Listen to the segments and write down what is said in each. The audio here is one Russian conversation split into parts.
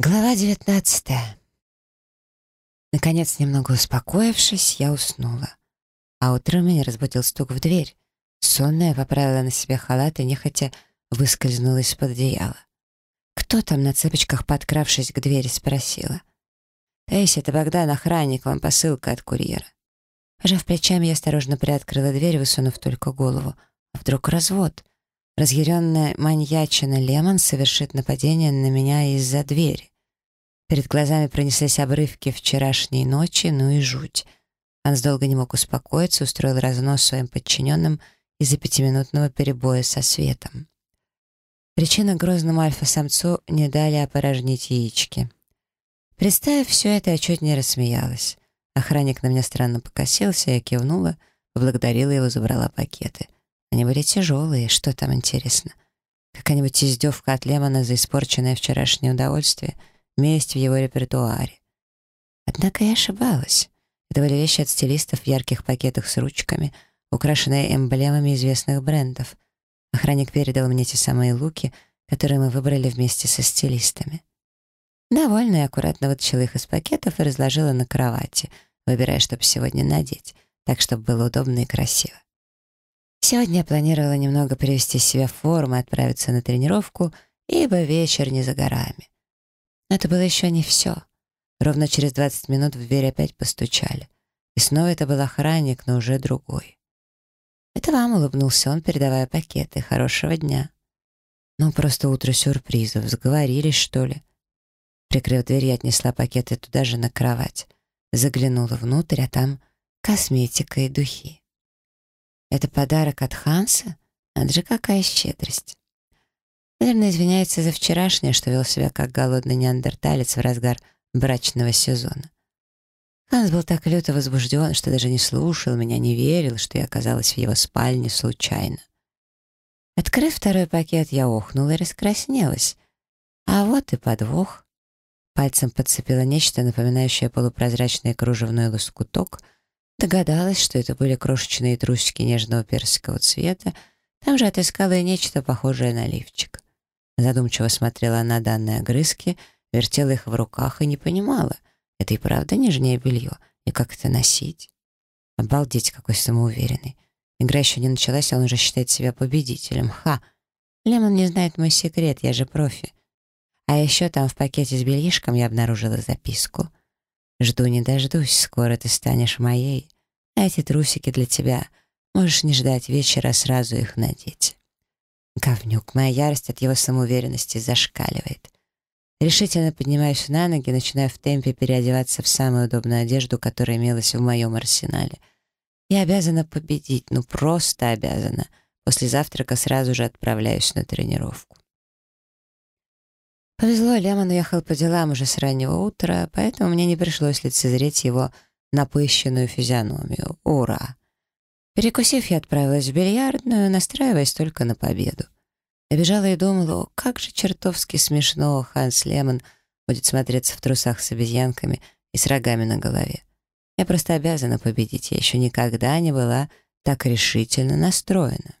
Глава девятнадцатая. Наконец, немного успокоившись, я уснула. А утром меня разбудил стук в дверь. Сонная поправила на себе халат и нехотя выскользнула из-под одеяла. «Кто там на цепочках, подкравшись к двери?» — спросила. «Эйси, это Богдан, охранник, вам посылка от курьера». Пожав плечами, я осторожно приоткрыла дверь, высунув только голову. А вдруг развод? Разъяренная маньячина Лемон совершит нападение на меня из-за двери. Перед глазами пронеслись обрывки вчерашней ночи, ну и жуть. Анс долго не мог успокоиться, устроил разнос своим подчиненным из-за пятиминутного перебоя со светом. Причина грозному альфа-самцу не дали опорожнить яички. Представив все это, я чуть не рассмеялась. Охранник на меня странно покосился, я кивнула, поблагодарила его, забрала пакеты — они были тяжелые, что там интересно. Какая-нибудь издевка от Лемона за испорченное вчерашнее удовольствие, месть в его репертуаре. Однако я ошибалась. Это были вещи от стилистов в ярких пакетах с ручками, украшенные эмблемами известных брендов. Охранник передал мне те самые луки, которые мы выбрали вместе со стилистами. Довольно и аккуратно вытащила их из пакетов и разложила на кровати, выбирая, чтобы сегодня надеть, так, чтобы было удобно и красиво. Сегодня я планировала немного привести себя в форму и отправиться на тренировку, ибо вечер не за горами. Но это было еще не все. Ровно через 20 минут в дверь опять постучали. И снова это был охранник, но уже другой. «Это вам», — улыбнулся он, передавая пакеты. «Хорошего дня». «Ну, просто утро сюрпризов. Сговорились, что ли?» Прикрыв дверь, я отнесла пакеты туда же на кровать. Заглянула внутрь, а там косметика и духи. Это подарок от Ханса? Надо же, какая щедрость. Наверное, извиняется за вчерашнее, что вел себя как голодный неандерталец в разгар брачного сезона. Ханс был так люто возбужден, что даже не слушал меня, не верил, что я оказалась в его спальне случайно. Открыв второй пакет, я охнула и раскраснелась. А вот и подвох. Пальцем подцепила нечто, напоминающее полупрозрачный кружевной лоскуток — Догадалась, что это были крошечные трусики нежного персикового цвета, там же отыскала и нечто похожее на лифчик. Задумчиво смотрела на данные огрызки, вертела их в руках и не понимала, это и правда нежнее белье, и как это носить? Обалдеть, какой самоуверенный. Игра еще не началась, а он уже считает себя победителем. Ха! Лемон не знает мой секрет, я же профи. А еще там в пакете с бельишком я обнаружила записку. Жду не дождусь, скоро ты станешь моей. А эти трусики для тебя. Можешь не ждать вечера, сразу их надеть. Говнюк, моя ярость от его самоуверенности зашкаливает. Решительно поднимаюсь на ноги, начинаю в темпе переодеваться в самую удобную одежду, которая имелась в моем арсенале. Я обязана победить, ну просто обязана. После завтрака сразу же отправляюсь на тренировку. Повезло, Лемон уехал по делам уже с раннего утра, поэтому мне не пришлось лицезреть его напыщенную физиономию. Ура! Перекусив, я отправилась в бильярдную, настраиваясь только на победу. Я бежала и думала, о, как же чертовски смешно Ханс Лемон будет смотреться в трусах с обезьянками и с рогами на голове. Я просто обязана победить, я еще никогда не была так решительно настроена.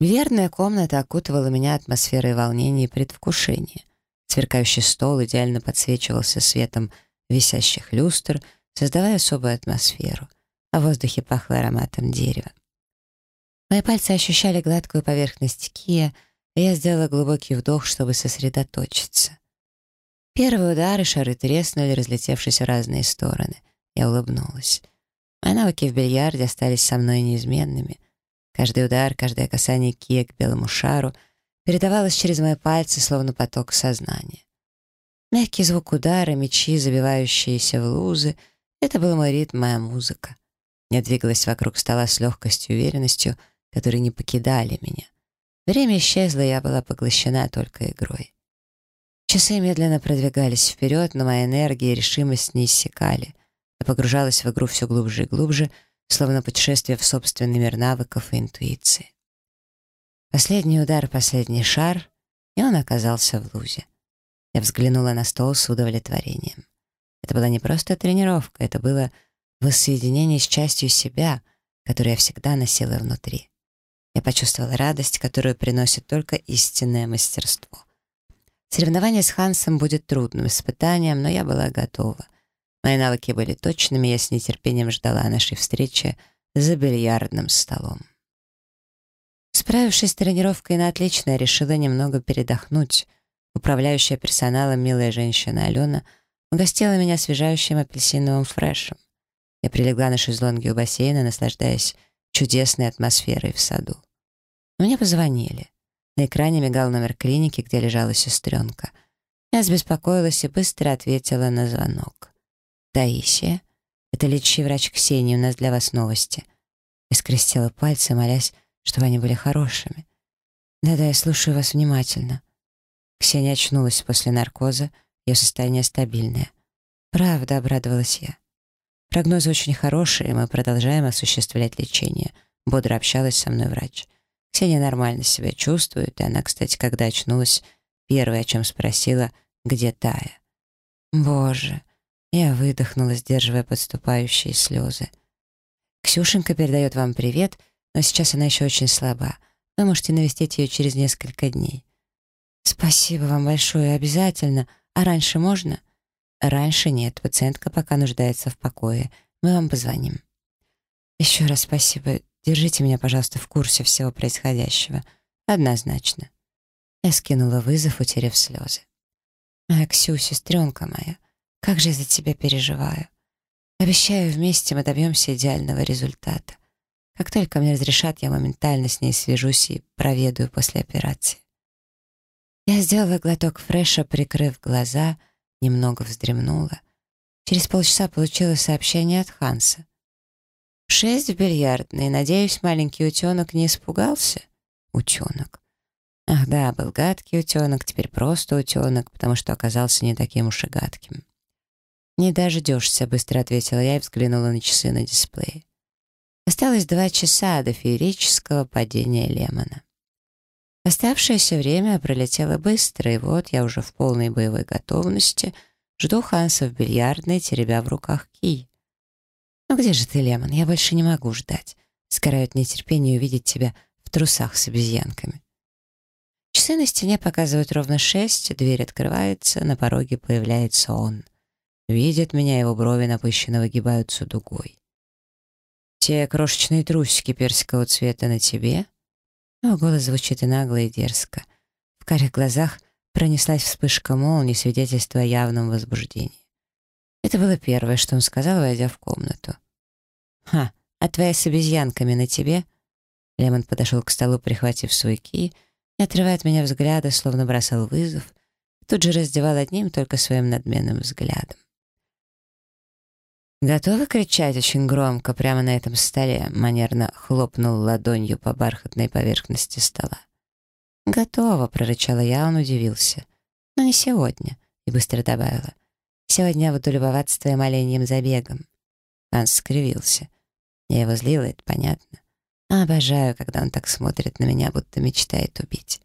Бильярдная комната окутывала меня атмосферой волнения и предвкушения. Сверкающий стол идеально подсвечивался светом висящих люстр, создавая особую атмосферу, а в воздухе пахло ароматом дерева. Мои пальцы ощущали гладкую поверхность кия, и я сделала глубокий вдох, чтобы сосредоточиться. Первый удар, и шары треснули, разлетевшись в разные стороны. Я улыбнулась. Мои навыки в бильярде остались со мной неизменными — Каждый удар, каждое касание кия к белому шару передавалось через мои пальцы, словно поток сознания. Мягкий звук удара, мечи, забивающиеся в лузы — это был мой ритм, моя музыка. Я двигалась вокруг стола с легкостью и уверенностью, которые не покидали меня. Время исчезло, я была поглощена только игрой. Часы медленно продвигались вперед, но моя энергия и решимость не иссякали. Я погружалась в игру все глубже и глубже — словно путешествие в собственный мир навыков и интуиции. Последний удар, последний шар, и он оказался в лузе. Я взглянула на стол с удовлетворением. Это была не просто тренировка, это было воссоединение с частью себя, которую я всегда носила внутри. Я почувствовала радость, которую приносит только истинное мастерство. Соревнование с Хансом будет трудным испытанием, но я была готова. Мои навыки были точными, я с нетерпением ждала нашей встречи за бильярдным столом. Справившись с тренировкой на отлично, я решила немного передохнуть. Управляющая персоналом милая женщина Алена угостила меня освежающим апельсиновым фрешем. Я прилегла на шезлонге у бассейна, наслаждаясь чудесной атмосферой в саду. Мне позвонили. На экране мигал номер клиники, где лежала сестренка. Я забеспокоилась и быстро ответила на звонок. «Таисия, это лечащий врач Ксения, у нас для вас новости». Я скрестила пальцы, молясь, чтобы они были хорошими. «Да-да, я слушаю вас внимательно». Ксения очнулась после наркоза, ее состояние стабильное. «Правда», — обрадовалась я. «Прогнозы очень хорошие, мы продолжаем осуществлять лечение», — бодро общалась со мной врач. Ксения нормально себя чувствует, и она, кстати, когда очнулась, первое, о чем спросила, где Тая. «Боже!» Я выдохнула, сдерживая подступающие слезы. «Ксюшенька передает вам привет, но сейчас она еще очень слаба. Вы можете навестить ее через несколько дней». «Спасибо вам большое, обязательно. А раньше можно?» «Раньше нет, пациентка пока нуждается в покое. Мы вам позвоним». «Еще раз спасибо. Держите меня, пожалуйста, в курсе всего происходящего. Однозначно». Я скинула вызов, утерев слезы. «Моя Ксю, сестренка моя, как же я за тебя переживаю. Обещаю, вместе мы добьемся идеального результата. Как только мне разрешат, я моментально с ней свяжусь и проведаю после операции». Я сделала глоток фреша, прикрыв глаза, немного вздремнула. Через полчаса получила сообщение от Ханса. Шесть в бильярдной. Надеюсь, маленький утенок не испугался? Утенок. Ах да, был гадкий утенок, теперь просто утенок, потому что оказался не таким уж и гадким. «Не дождешься», — быстро ответила я и взглянула на часы на дисплее. Осталось два часа до феерического падения Лемона. Оставшееся время пролетело быстро, и вот я уже в полной боевой готовности жду Ханса в бильярдной, теребя в руках кий. «Ну где же ты, Лемон? Я больше не могу ждать. Сгораю от нетерпения увидеть тебя в трусах с обезьянками». Часы на стене показывают ровно шесть, дверь открывается, на пороге появляется он. Видит меня, его брови напыщенно выгибаются дугой. «Те крошечные трусики персикового цвета на тебе?» Его голос звучит и нагло, и дерзко. В карих глазах пронеслась вспышка молнии, свидетельство о явном возбуждении. Это было первое, что он сказал, войдя в комнату. «Ха, а твоя с обезьянками на тебе?» Лемон подошел к столу, прихватив свой ки, и, отрывая от меня взгляда, словно бросал вызов, тут же раздевал одним только своим надменным взглядом. «Готовы кричать очень громко прямо на этом столе?» манерно хлопнул ладонью по бархатной поверхности стола. «Готово», — прорычала я, он удивился. «Но не сегодня», — и быстро добавила. Сегодня я буду любоваться твоим оленьим забегом». Ганс скривился. Я его злила, это понятно. Обожаю, когда он так смотрит на меня, будто мечтает убить.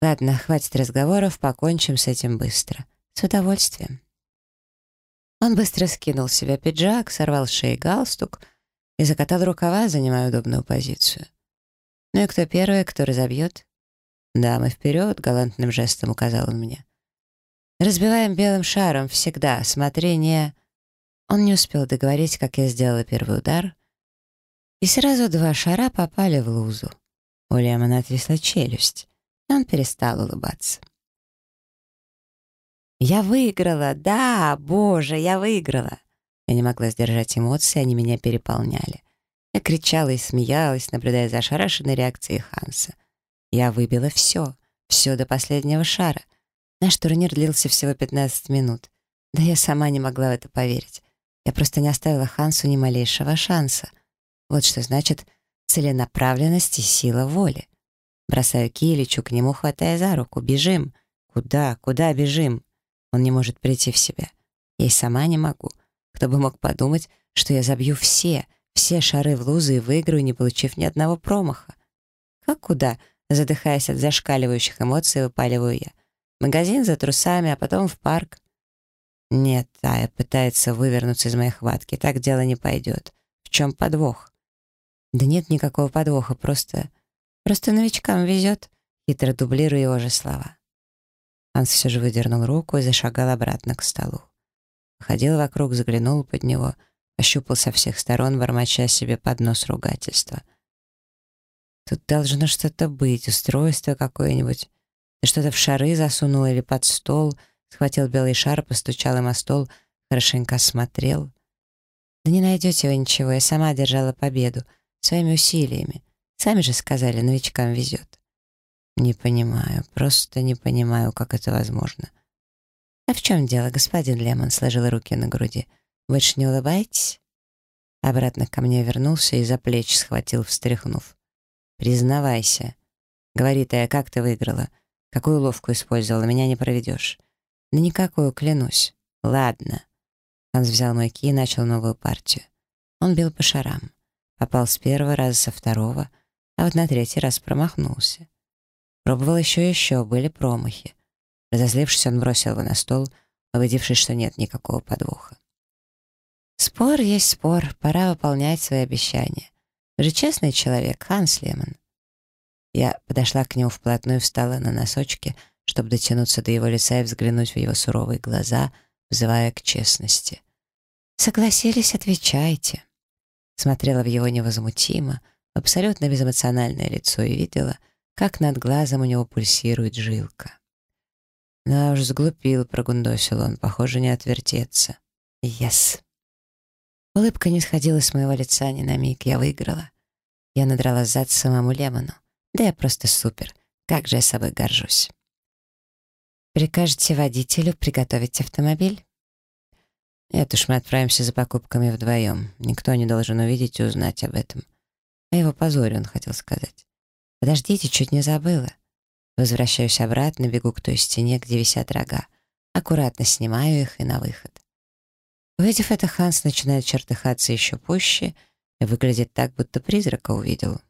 Ладно, хватит разговоров, покончим с этим быстро. С удовольствием. Он быстро скинул с себя пиджак, сорвал с шеи галстук и закатал рукава, занимая удобную позицию. «Ну и кто первый, кто разобьет?» «Дамы, вперед!» — галантным жестом указал он мне. Разбиваем белым шаром всегда. Смотри, не...» Он не успел договорить, как я сделала первый удар, и сразу два шара попали в лузу. У Лемона отвисла челюсть, и он перестал улыбаться. «Я выиграла! Да, боже, я выиграла!» Я не могла сдержать эмоции, они меня переполняли. Я кричала и смеялась, наблюдая за ошарашенной реакцией Ханса. Я выбила все, все до последнего шара — Наш турнир длился всего 15 минут. Да я сама не могла в это поверить. Я просто не оставила Хансу ни малейшего шанса. Вот что значит целенаправленность и сила воли. Бросаю ки, лечу к нему, хватая за руку. Бежим. Куда? Куда бежим? Он не может прийти в себя. Я и сама не могу. Кто бы мог подумать, что я забью все, все шары в лузы и выиграю, не получив ни одного промаха. Как куда? Задыхаясь от зашкаливающих эмоций, выпаливаю я магазин за трусами, а потом в парк. Нет, Тая пытается вывернуться из моей хватки. Так дело не пойдет. В чем подвох? Да нет никакого подвоха, просто... Просто новичкам везет, хитро дублирую его же слова. Ханс все же выдернул руку и зашагал обратно к столу. Ходил вокруг, заглянул под него, ощупал со всех сторон, бормоча себе под нос ругательства. Тут должно что-то быть, устройство какое-нибудь. Ты что-то в шары засунул или под стол, схватил белый шар, постучал им о стол, хорошенько осмотрел. Да не найдете вы ничего, я сама одержала победу, своими усилиями. Сами же сказали, новичкам везет. Не понимаю, просто не понимаю, как это возможно. «А в чем дело, господин Лемон?» — сложила руки на груди. «Вы ж не улыбаетесь?» Обратно ко мне вернулся и за плечи схватил, встряхнув. «Признавайся. Говори ты, а как ты выиграла? Какую ловку использовала? Меня не проведешь». «Да никакую, клянусь». «Ладно». Ханс взял мой ки и начал новую партию. Он бил по шарам. Попал с первого раза, со второго, а вот на третий раз промахнулся. Пробовал еще и еще, были промахи. Разозлившись, он бросил его на стол, убедившись, что нет никакого подвоха. «Спор есть спор, пора выполнять свои обещания. Вы же честный человек, Ханс Лемон». Я подошла к нему вплотную, встала на носочки, чтобы дотянуться до его лица и взглянуть в его суровые глаза, взывая к честности. «Согласились, отвечайте». Смотрела в его невозмутимо, абсолютно безэмоциональное лицо и видела, как над глазом у него пульсирует жилка. Да уж, сглупил, прогундосил он, похоже, не отвертеться. Yes. Улыбка не сходила с моего лица ни на миг, я выиграла. Я надрала зад самому Лемону. Да я просто супер, как же я собой горжусь. Прикажете водителю приготовить автомобиль? Нет уж, мы отправимся за покупками вдвоем. Никто не должен увидеть и узнать об этом. А его позоре, он хотел сказать. Подождите, чуть не забыла. Возвращаюсь обратно, бегу к той стене, где висят рога. Аккуратно снимаю их и на выход. Увидев это, Ханс начинает чертыхаться еще пуще и выглядит так, будто призрака увидел.